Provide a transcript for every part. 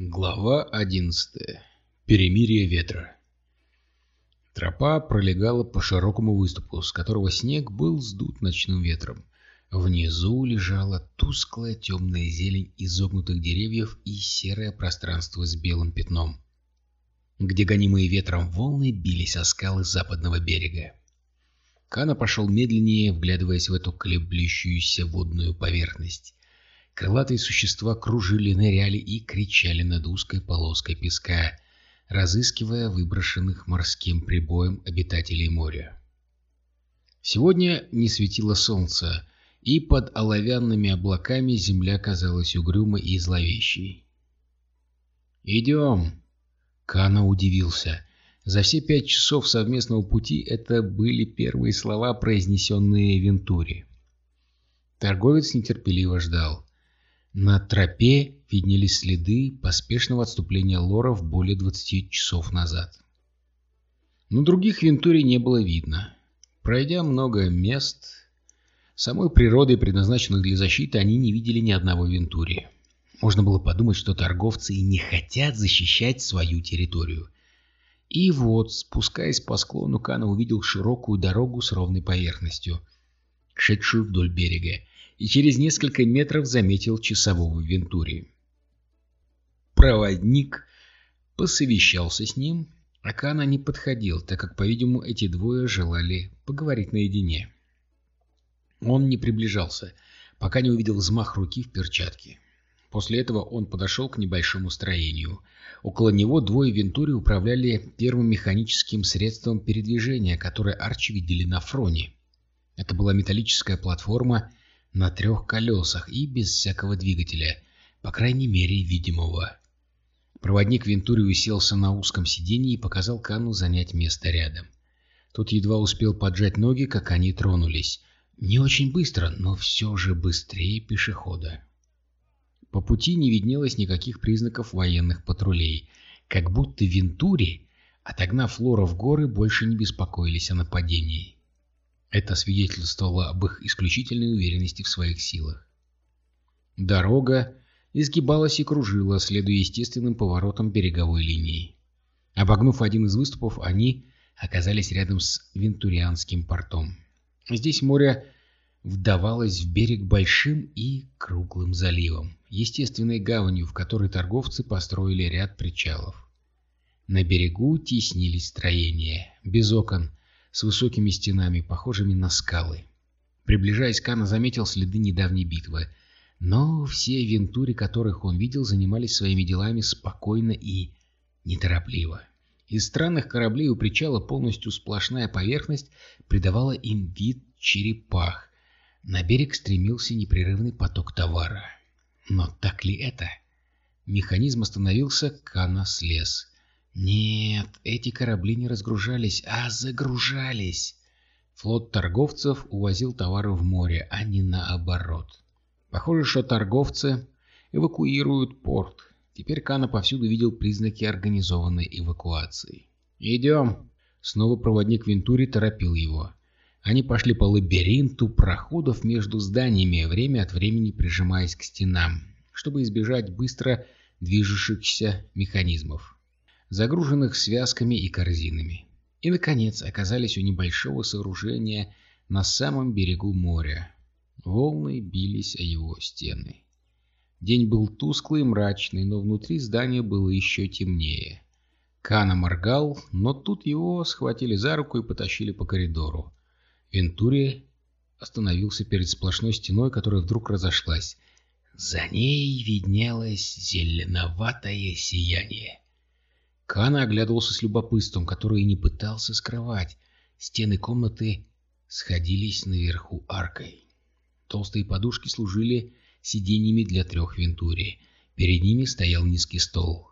Глава 11. Перемирие ветра. Тропа пролегала по широкому выступу, с которого снег был сдут ночным ветром. Внизу лежала тусклая темная зелень изогнутых деревьев и серое пространство с белым пятном, где гонимые ветром волны бились о скалы западного берега. Кана пошел медленнее, вглядываясь в эту колеблющуюся водную поверхность. Крылатые существа кружили, ныряли и кричали над узкой полоской песка, разыскивая выброшенных морским прибоем обитателей моря. Сегодня не светило солнце, и под оловянными облаками земля казалась угрюмой и зловещей. «Идем!» Кана удивился. За все пять часов совместного пути это были первые слова, произнесенные Вентури. Торговец нетерпеливо ждал. На тропе виднелись следы поспешного отступления лоров более 20 часов назад. Но других Вентури не было видно. Пройдя много мест, самой природой, предназначенных для защиты, они не видели ни одного Вентури. Можно было подумать, что торговцы и не хотят защищать свою территорию. И вот, спускаясь по склону, Кана увидел широкую дорогу с ровной поверхностью, шедшую вдоль берега и через несколько метров заметил часового Вентури. Проводник посовещался с ним, а Кана не подходил, так как, по-видимому, эти двое желали поговорить наедине. Он не приближался, пока не увидел взмах руки в перчатке. После этого он подошел к небольшому строению. Около него двое Вентури управляли первым механическим средством передвижения, которое Арчи видели на фроне. Это была металлическая платформа на трех колесах и без всякого двигателя, по крайней мере видимого. Проводник Вентури уселся на узком сиденье и показал Кану занять место рядом. Тот едва успел поджать ноги, как они тронулись. Не очень быстро, но все же быстрее пешехода. По пути не виднелось никаких признаков военных патрулей, как будто Вентури, отогнав Лора в горы, больше не беспокоились о нападении. Это свидетельствовало об их исключительной уверенности в своих силах. Дорога изгибалась и кружила, следуя естественным поворотам береговой линии. Обогнув один из выступов, они оказались рядом с Вентурианским портом. Здесь море вдавалось в берег большим и круглым заливом, естественной гаванью, в которой торговцы построили ряд причалов. На берегу теснились строения, без окон, с высокими стенами, похожими на скалы. Приближаясь, Кана заметил следы недавней битвы, но все вентури, которых он видел, занимались своими делами спокойно и неторопливо. Из странных кораблей у причала полностью сплошная поверхность придавала им вид черепах. На берег стремился непрерывный поток товара. Но так ли это? Механизм остановился, Кана слез. Нет, эти корабли не разгружались, а загружались. Флот торговцев увозил товары в море, а не наоборот. Похоже, что торговцы эвакуируют порт. Теперь Кана повсюду видел признаки организованной эвакуации. «Идем!» Снова проводник Вентури торопил его. Они пошли по лабиринту проходов между зданиями, время от времени прижимаясь к стенам, чтобы избежать быстро движущихся механизмов загруженных связками и корзинами. И, наконец, оказались у небольшого сооружения на самом берегу моря. Волны бились о его стены. День был тусклый и мрачный, но внутри здания было еще темнее. Кана моргал, но тут его схватили за руку и потащили по коридору. Вентури остановился перед сплошной стеной, которая вдруг разошлась. За ней виднелось зеленоватое сияние. Кана оглядывался с любопытством, которое и не пытался скрывать. Стены комнаты сходились наверху аркой. Толстые подушки служили сиденьями для трех вентури. Перед ними стоял низкий стол.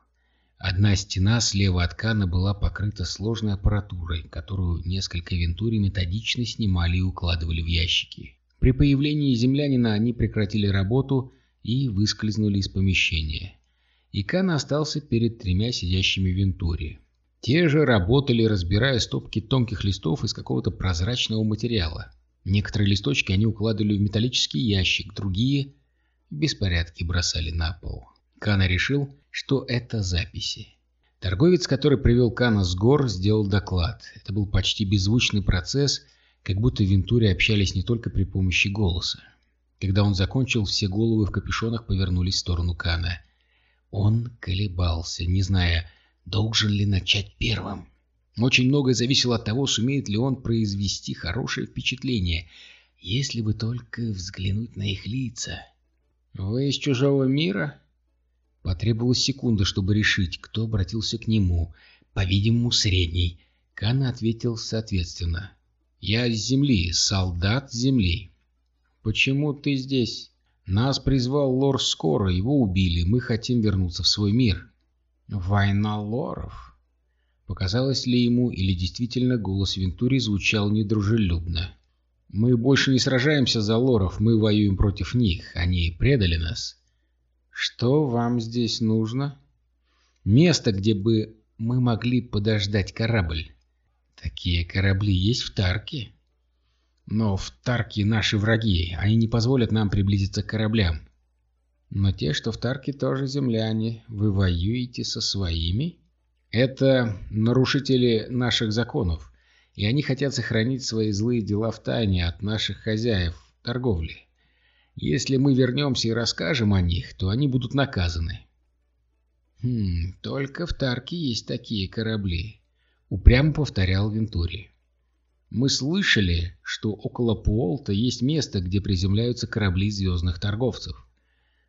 Одна стена слева от Кана была покрыта сложной аппаратурой, которую несколько вентури методично снимали и укладывали в ящики. При появлении землянина они прекратили работу и выскользнули из помещения и Кан остался перед тремя сидящими в. Те же работали, разбирая стопки тонких листов из какого-то прозрачного материала. Некоторые листочки они укладывали в металлический ящик, другие в беспорядке бросали на пол. Кана решил, что это записи. Торговец, который привел Кана с гор, сделал доклад. Это был почти беззвучный процесс, как будто в Вентуре общались не только при помощи голоса. Когда он закончил, все головы в капюшонах повернулись в сторону Кана. Он колебался, не зная, должен ли начать первым. Очень многое зависело от того, сумеет ли он произвести хорошее впечатление, если бы только взглянуть на их лица. «Вы из чужого мира?» Потребовалась секунда, чтобы решить, кто обратился к нему. По-видимому, средний. Кана ответил соответственно. «Я с земли, солдат земли». «Почему ты здесь?» «Нас призвал лор Скоро, его убили, мы хотим вернуться в свой мир». «Война лоров?» Показалось ли ему, или действительно голос Вентури звучал недружелюбно? «Мы больше не сражаемся за лоров, мы воюем против них, они предали нас». «Что вам здесь нужно?» «Место, где бы мы могли подождать корабль». «Такие корабли есть в Тарке?» Но в Тарке наши враги, они не позволят нам приблизиться к кораблям. Но те, что в Тарке, тоже земляне. Вы воюете со своими? Это нарушители наших законов, и они хотят сохранить свои злые дела в тайне от наших хозяев торговли. Если мы вернемся и расскажем о них, то они будут наказаны. Хм, только в Тарке есть такие корабли, упрямо повторял Вентури. Мы слышали, что около Пуолта есть место, где приземляются корабли звездных торговцев.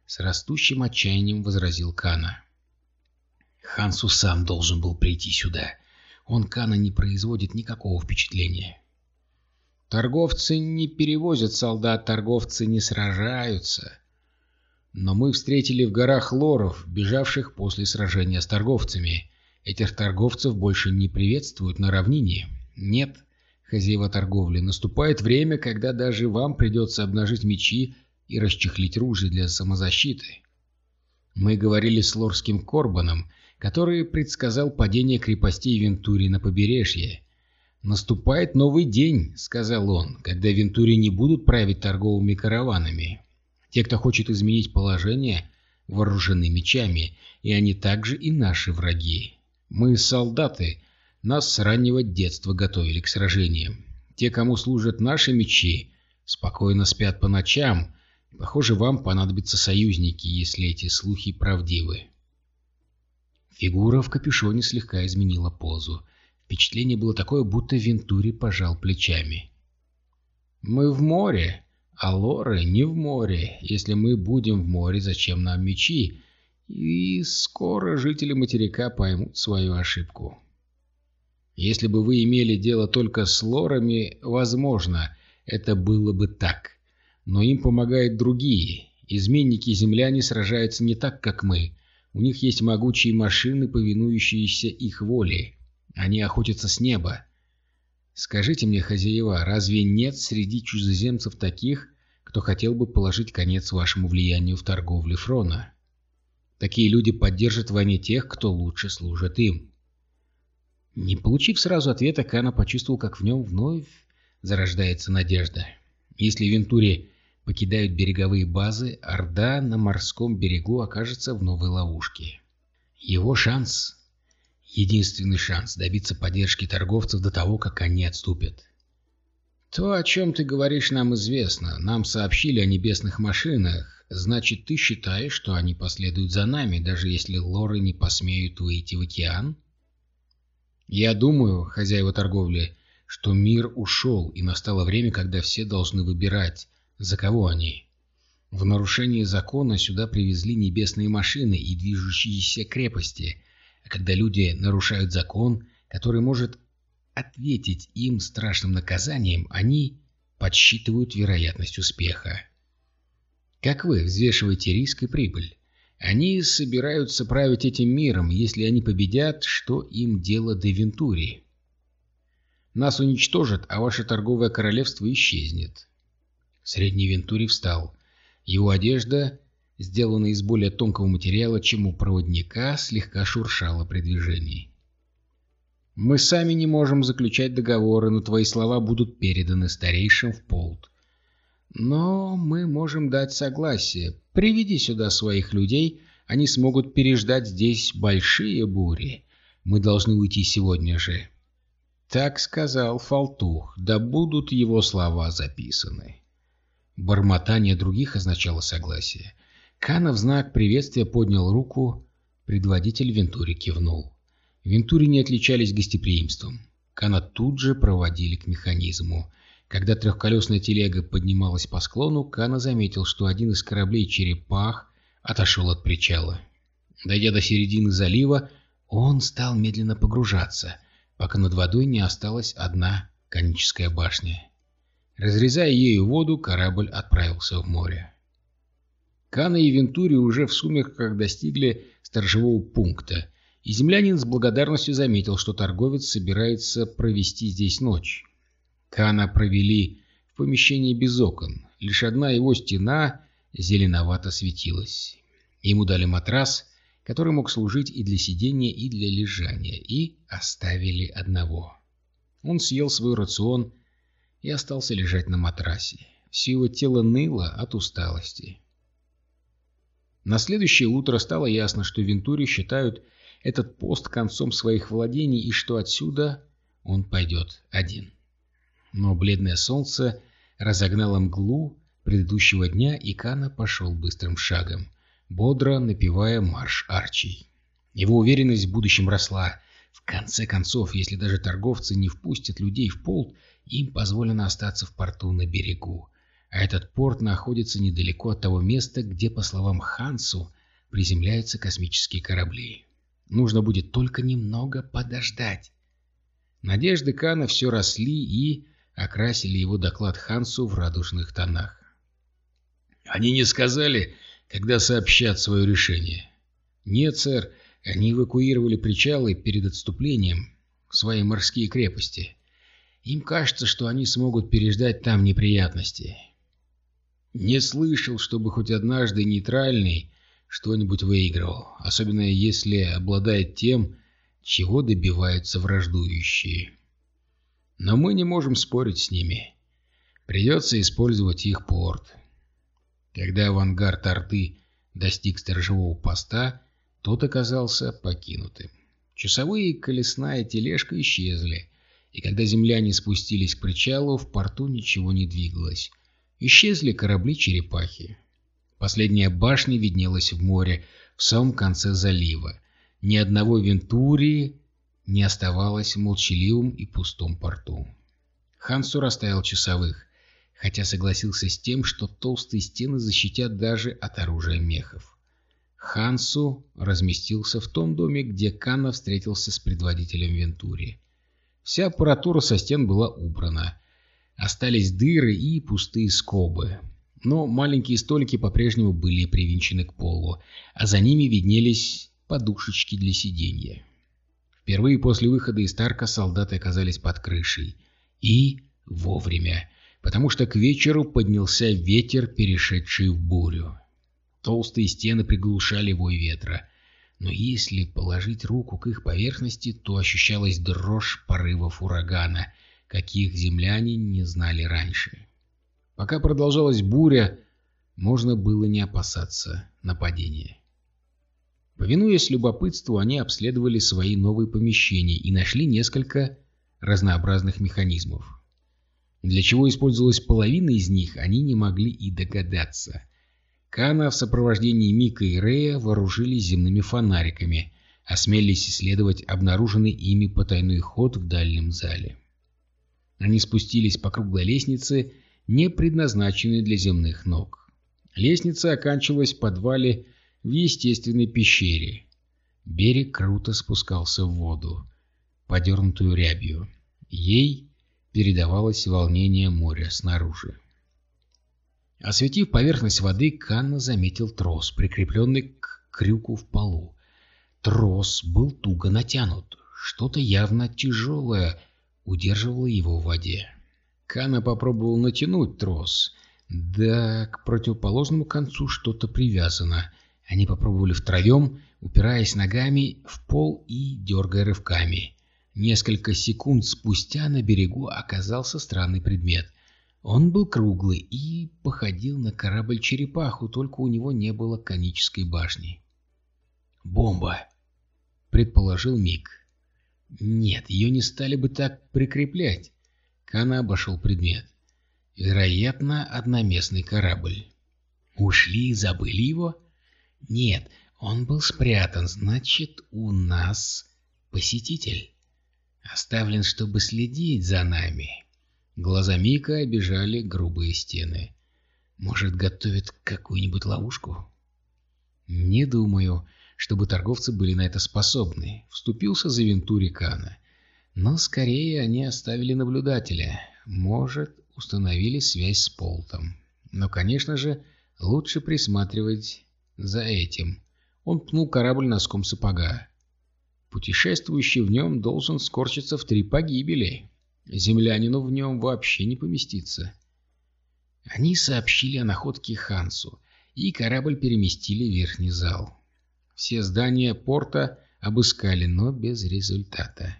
С растущим отчаянием возразил Кана. Хансу сам должен был прийти сюда. Он Кана не производит никакого впечатления. Торговцы не перевозят солдат, торговцы не сражаются. Но мы встретили в горах лоров, бежавших после сражения с торговцами. Этих торговцев больше не приветствуют на равнине. Нет, хозяева торговли, наступает время, когда даже вам придется обнажить мечи и расчехлить ружья для самозащиты. Мы говорили с лорским Корбаном, который предсказал падение крепостей Вентури на побережье. «Наступает новый день», — сказал он, — «когда Вентури не будут править торговыми караванами. Те, кто хочет изменить положение, вооружены мечами, и они также и наши враги. Мы солдаты, нас с раннего детства готовили к сражениям. Те, кому служат наши мечи, спокойно спят по ночам. Похоже, вам понадобятся союзники, если эти слухи правдивы. Фигура в капюшоне слегка изменила позу. Впечатление было такое, будто Вентури пожал плечами. «Мы в море, а Лоры не в море. Если мы будем в море, зачем нам мечи? И скоро жители материка поймут свою ошибку». Если бы вы имели дело только с лорами, возможно, это было бы так. Но им помогают другие. Изменники-земляне сражаются не так, как мы. У них есть могучие машины, повинующиеся их воле. Они охотятся с неба. Скажите мне, хозяева, разве нет среди чужеземцев таких, кто хотел бы положить конец вашему влиянию в торговле Фрона? Такие люди поддержат в войне тех, кто лучше служит им. Не получив сразу ответа, Кана почувствовал, как в нем вновь зарождается надежда. Если Вентури покидают береговые базы, Орда на морском берегу окажется в новой ловушке. Его шанс, единственный шанс добиться поддержки торговцев до того, как они отступят. То, о чем ты говоришь, нам известно. Нам сообщили о небесных машинах. Значит, ты считаешь, что они последуют за нами, даже если лоры не посмеют выйти в океан? — я думаю, хозяева торговли, что мир ушел, и настало время, когда все должны выбирать, за кого они. В нарушении закона сюда привезли небесные машины и движущиеся крепости, а когда люди нарушают закон, который может ответить им страшным наказанием, они подсчитывают вероятность успеха. Как вы взвешиваете риск и прибыль? Они собираются править этим миром, если они победят, что им дело до Вентури? Нас уничтожат, а ваше торговое королевство исчезнет. Средний Вентури встал. Его одежда, сделанная из более тонкого материала, чем у проводника, слегка шуршала при движении. «Мы сами не можем заключать договоры, но твои слова будут переданы старейшим в Полт. Но мы можем дать согласие. Приведи сюда своих людей, они смогут переждать здесь большие бури. Мы должны уйти сегодня же. Так сказал Фалтух, да будут его слова записаны. Бормотание других означало согласие. Кана в знак приветствия поднял руку, предводитель Вентури кивнул. Вентури не отличались гостеприимством. Кана тут же проводили к механизму. Когда трехколесная телега поднималась по склону, Кана заметил, что один из кораблей «Черепах» отошел от причала. Дойдя до середины залива, он стал медленно погружаться, пока над водой не осталась одна коническая башня. Разрезая ею воду, корабль отправился в море. Кана и Вентури уже в сумерках достигли сторожевого пункта, и землянин с благодарностью заметил, что торговец собирается провести здесь ночь. Кана провели в помещении без окон, лишь одна его стена зеленовато светилась. Ему дали матрас, который мог служить и для сидения, и для лежания, и оставили одного. Он съел свой рацион и остался лежать на матрасе. Все его тело ныло от усталости. На следующее утро стало ясно, что Вентури считают этот пост концом своих владений и что отсюда он пойдет один. Но бледное солнце разогнало мглу предыдущего дня, и Кана пошел быстрым шагом, бодро напевая марш Арчий. Его уверенность в будущем росла. В конце концов, если даже торговцы не впустят людей в порт, им позволено остаться в порту на берегу. А этот порт находится недалеко от того места, где, по словам Хансу, приземляются космические корабли. Нужно будет только немного подождать. Надежды Кана все росли и окрасили его доклад Хансу в радужных тонах. «Они не сказали, когда сообщат свое решение?» «Нет, сэр, они эвакуировали причалы перед отступлением в свои морские крепости. Им кажется, что они смогут переждать там неприятности». «Не слышал, чтобы хоть однажды нейтральный что-нибудь выигрывал, особенно если обладает тем, чего добиваются враждующие. Но мы не можем спорить с ними. Придется использовать их порт. Когда авангард арты достиг сторожевого поста, тот оказался покинутым. Часовые колесная тележка исчезли, и когда земляне спустились к причалу, в порту ничего не двигалось. Исчезли корабли-черепахи. Последняя башня виднелась в море в самом конце залива. Ни одного Вентурии не оставалось в молчаливом и пустом порту. Хансу расставил часовых, хотя согласился с тем, что толстые стены защитят даже от оружия мехов. Хансу разместился в том доме, где Канна встретился с предводителем Вентури. Вся аппаратура со стен была убрана. Остались дыры и пустые скобы но маленькие столики по-прежнему были привинчены к полу, а за ними виднелись подушечки для сиденья. Впервые после выхода из Тарка солдаты оказались под крышей. И вовремя, потому что к вечеру поднялся ветер, перешедший в бурю. Толстые стены приглушали вой ветра, но если положить руку к их поверхности, то ощущалась дрожь порывов урагана, каких земляне не знали раньше. Пока продолжалась буря, можно было не опасаться нападения. Повинуясь любопытству, они обследовали свои новые помещения и нашли несколько разнообразных механизмов. Для чего использовалась половина из них, они не могли и догадаться. Кана в сопровождении Мика и Рея вооружились земными фонариками, осмелились исследовать обнаруженный ими потайной ход в дальнем зале. Они спустились по круглой лестнице не предназначенный для земных ног. Лестница оканчивалась в подвале в естественной пещере. Берег круто спускался в воду, подернутую рябью. Ей передавалось волнение моря снаружи. Осветив поверхность воды, Канна заметил трос, прикрепленный к крюку в полу. Трос был туго натянут. Что-то явно тяжелое удерживало его в воде. Кана попробовал натянуть трос. Да, к противоположному концу что-то привязано. Они попробовали втроем, упираясь ногами в пол и дергая рывками. Несколько секунд спустя на берегу оказался странный предмет. Он был круглый и походил на корабль-черепаху, только у него не было конической башни. бомба», — предположил Мик. «Нет, ее не стали бы так прикреплять». Кана обошел предмет. «Вероятно, одноместный корабль». «Ушли и забыли его?» «Нет, он был спрятан, значит, у нас посетитель. Оставлен, чтобы следить за нами». Глаза Мика обижали грубые стены. «Может, готовит какую-нибудь ловушку?» «Не думаю, чтобы торговцы были на это способны», — вступился за Вентури Кана. «Но скорее они оставили наблюдателя. Может, установили связь с Полтом. Но, конечно же, лучше присматривать за этим». Он пнул корабль носком сапога. Путешествующий в нем должен скорчиться в три погибели. Землянину в нем вообще не поместиться. Они сообщили о находке Хансу, и корабль переместили в верхний зал. Все здания порта обыскали, но без результата.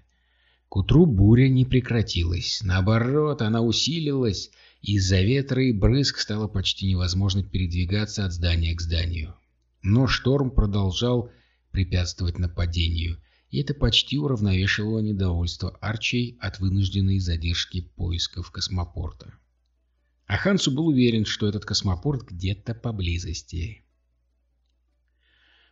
К утру буря не прекратилась. Наоборот, она усилилась, и из-за ветра и брызг стало почти невозможно передвигаться от здания к зданию. Но шторм продолжал препятствовать нападению, и это почти уравновешивало недовольство Арчей от вынужденной задержки поисков космопорта. А Хансу был уверен, что этот космопорт где-то поблизости.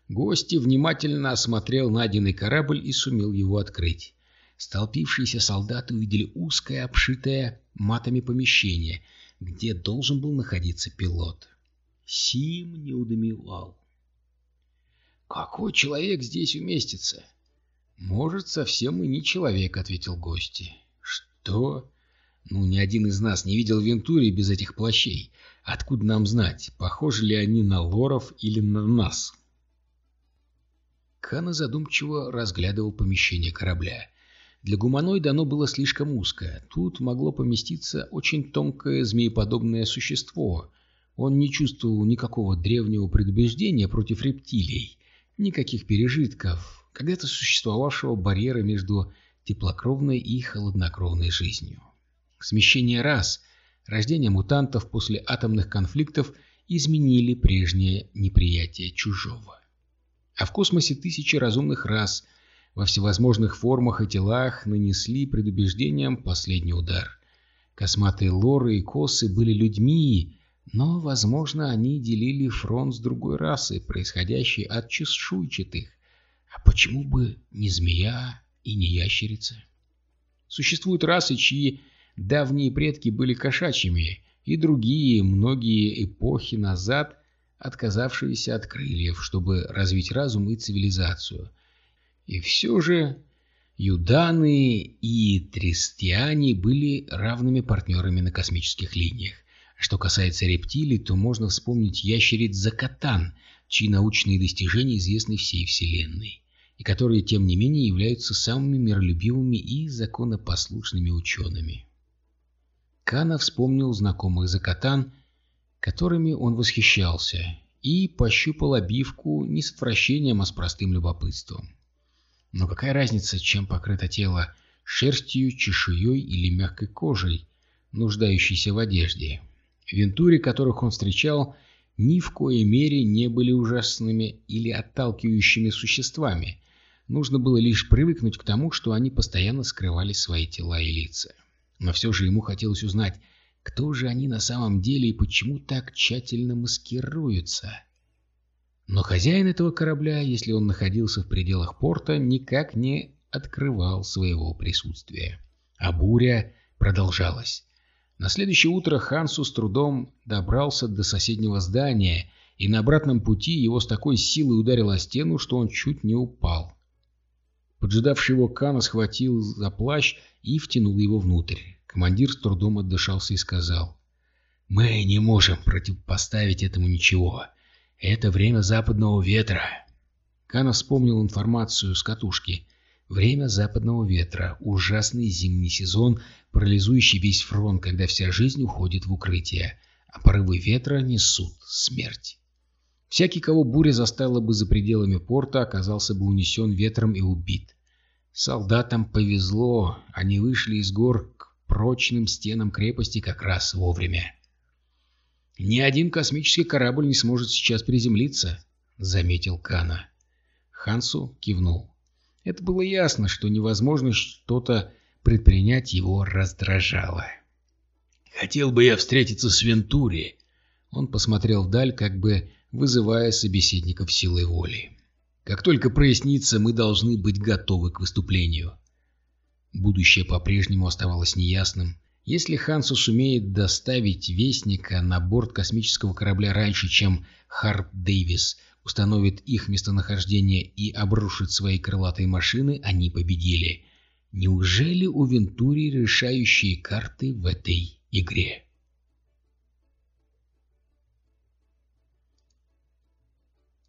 Гости внимательно осмотрел найденный корабль и сумел его открыть. Столпившиеся солдаты увидели узкое, обшитое матами помещение, где должен был находиться пилот. Сим не удумевал. «Какой человек здесь уместится?» «Может, совсем и не человек», — ответил гости. «Что?» Ну, ни один из нас не видел Вентури без этих плащей. Откуда нам знать, похожи ли они на лоров или на нас? Кана задумчиво разглядывал помещение корабля. Для гуманоида оно было слишком узкое. Тут могло поместиться очень тонкое змееподобное существо. Он не чувствовал никакого древнего предубеждения против рептилий, никаких пережитков, когда-то существовавшего барьера между теплокровной и холоднокровной жизнью. Смещение рас, рождение мутантов после атомных конфликтов изменили прежнее неприятие чужого. А в космосе тысячи разумных рас во всевозможных формах и телах нанесли предубеждением последний удар. Косматые лоры и косы были людьми, но, возможно, они делили фронт с другой расой, происходящей от чешуйчатых. А почему бы не змея и не ящерица? Существуют расы, чьи Давние предки были кошачьими, и другие, многие эпохи назад, отказавшиеся от крыльев, чтобы развить разум и цивилизацию. И все же юданы и трестиане были равными партнерами на космических линиях. Что касается рептилий, то можно вспомнить ящериц Закатан, чьи научные достижения известны всей Вселенной, и которые, тем не менее, являются самыми миролюбивыми и законопослушными учеными. Кана вспомнил знакомых закатан, которыми он восхищался, и пощупал обивку не с отвращением, а с простым любопытством. Но какая разница, чем покрыто тело — шерстью, чешуей или мягкой кожей, нуждающейся в одежде? Вентури, которых он встречал, ни в коей мере не были ужасными или отталкивающими существами. Нужно было лишь привыкнуть к тому, что они постоянно скрывали свои тела и лица. Но все же ему хотелось узнать, кто же они на самом деле и почему так тщательно маскируются. Но хозяин этого корабля, если он находился в пределах порта, никак не открывал своего присутствия. А буря продолжалась. На следующее утро Хансу с трудом добрался до соседнего здания, и на обратном пути его с такой силой ударило о стену, что он чуть не упал. Поджидавший его Кана схватил за плащ и втянул его внутрь. Командир с трудом отдышался и сказал. «Мы не можем противопоставить этому ничего. Это время западного ветра». Кана вспомнил информацию с катушки. Время западного ветра. Ужасный зимний сезон, парализующий весь фронт, когда вся жизнь уходит в укрытие, а порывы ветра несут смерть. Всякий, кого буря застала бы за пределами порта, оказался бы унесен ветром и убит. Солдатам повезло, они вышли из гор к прочным стенам крепости как раз вовремя. «Ни один космический корабль не сможет сейчас приземлиться», — заметил Кана. Хансу кивнул. Это было ясно, что невозможность что-то предпринять его раздражало. «Хотел бы я встретиться с Вентури!» Он посмотрел вдаль, как бы вызывая собеседников силой воли. «Как только прояснится, мы должны быть готовы к выступлению». Будущее по-прежнему оставалось неясным. Если Хансу сумеет доставить Вестника на борт космического корабля раньше, чем Харп Дэвис установит их местонахождение и обрушит свои крылатые машины, они победили. Неужели у Вентури решающие карты в этой игре?